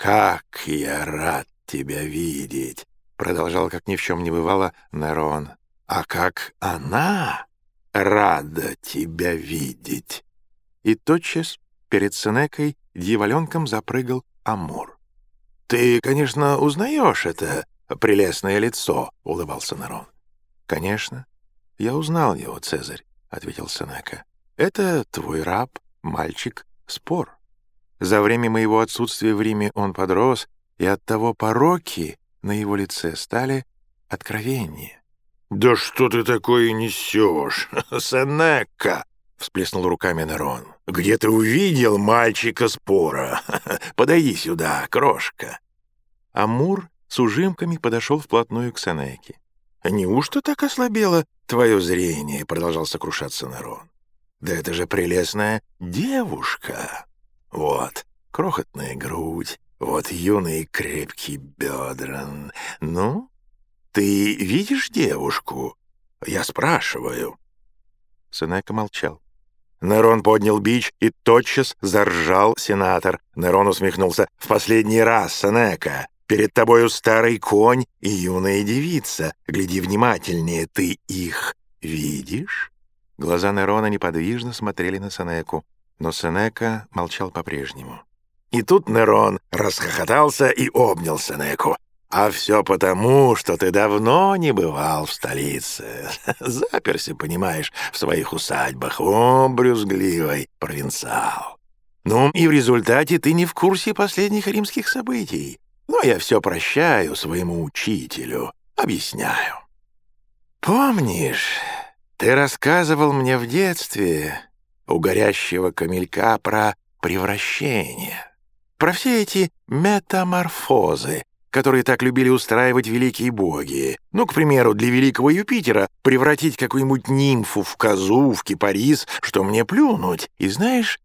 «Как я рад тебя видеть!» — продолжал, как ни в чем не бывало, Нерон. «А как она рада тебя видеть!» И тотчас перед Сенекой дьяволенком запрыгал Амур. «Ты, конечно, узнаешь это прелестное лицо», — улыбался Нерон. «Конечно. Я узнал его, Цезарь», — ответил Сенека. «Это твой раб, мальчик, спор». За время моего отсутствия в Риме он подрос, и оттого пороки на его лице стали откровеннее. «Да что ты такое несешь, Сенека?» — всплеснул руками Нерон. «Где ты увидел мальчика спора? Подойди сюда, крошка». Амур с ужимками подошел вплотную к Сенеке. «Неужто так ослабело твое зрение?» — продолжал сокрушаться Нерон. «Да это же прелестная девушка!» Вот, крохотная грудь, вот юные крепкие бедра. Ну, ты видишь девушку? Я спрашиваю. Сенека молчал. Нерон поднял бич и тотчас заржал сенатор. Нерон усмехнулся. «В последний раз, Сенека, перед тобою старый конь и юная девица. Гляди внимательнее, ты их видишь?» Глаза Нерона неподвижно смотрели на Сенеку. Но Сенека молчал по-прежнему. И тут Нерон расхохотался и обнял Сенеку. «А все потому, что ты давно не бывал в столице. Заперся, понимаешь, в своих усадьбах. О, брюзгливый провинциал. Ну, и в результате ты не в курсе последних римских событий. Но я все прощаю своему учителю, объясняю. Помнишь, ты рассказывал мне в детстве у горящего камелька про превращение, про все эти метаморфозы, которые так любили устраивать великие боги. Ну, к примеру, для великого Юпитера превратить какую-нибудь нимфу в козу, в кипарис, что мне плюнуть. И знаешь,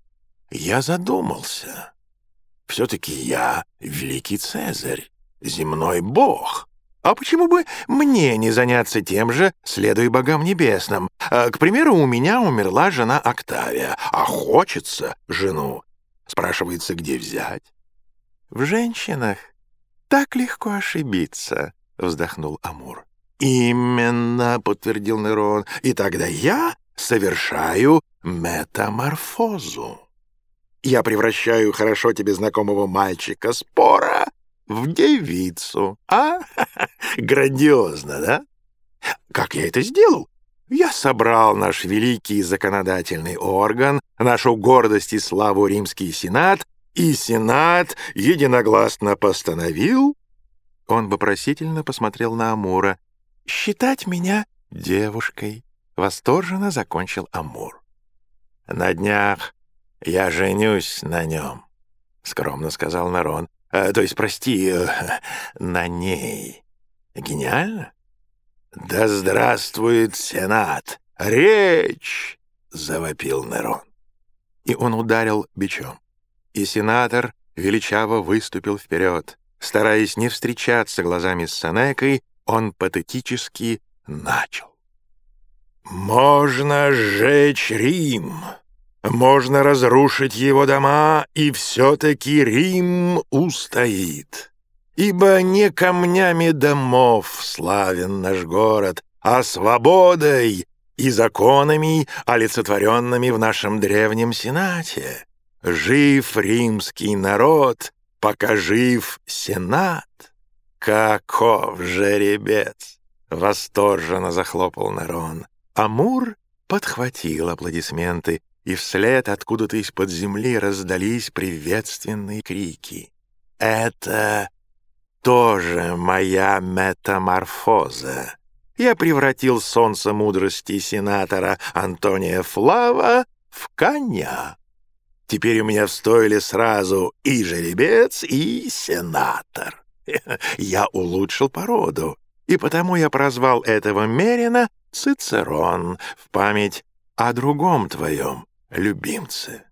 я задумался. Все-таки я великий Цезарь, земной бог. А почему бы мне не заняться тем же, следуя богам небесным? А, к примеру, у меня умерла жена Октавия, а хочется жену. Спрашивается, где взять? В женщинах так легко ошибиться, вздохнул Амур. Именно, подтвердил Нерон, и тогда я совершаю метаморфозу. Я превращаю хорошо тебе знакомого мальчика Спора в девицу. А? Грандиозно, да? Как я это сделал? Я собрал наш великий законодательный орган, нашу гордость и славу римский сенат, и сенат единогласно постановил... Он вопросительно посмотрел на Амура. «Считать меня девушкой», — восторженно закончил Амур. «На днях я женюсь на нем», — скромно сказал Нарон. Э, то есть, прости, э, на ней. Гениально? Да здравствует Сенат! Речь! Завопил Нерон. И он ударил бичом. И сенатор величаво выступил вперед. Стараясь не встречаться глазами с Сенекой, он патетически начал. «Можно сжечь Рим!» Можно разрушить его дома, и все-таки Рим устоит. Ибо не камнями домов славен наш город, а свободой и законами, олицетворенными в нашем древнем Сенате. Жив римский народ, пока жив Сенат. Каков жеребец! Восторженно захлопал Нерон. Амур подхватил аплодисменты, и вслед откуда-то из-под земли раздались приветственные крики. «Это тоже моя метаморфоза. Я превратил солнце мудрости сенатора Антония Флава в коня. Теперь у меня в стойле сразу и жеребец, и сенатор. Я улучшил породу, и потому я прозвал этого Мерина Цицерон в память о другом твоем любимцы.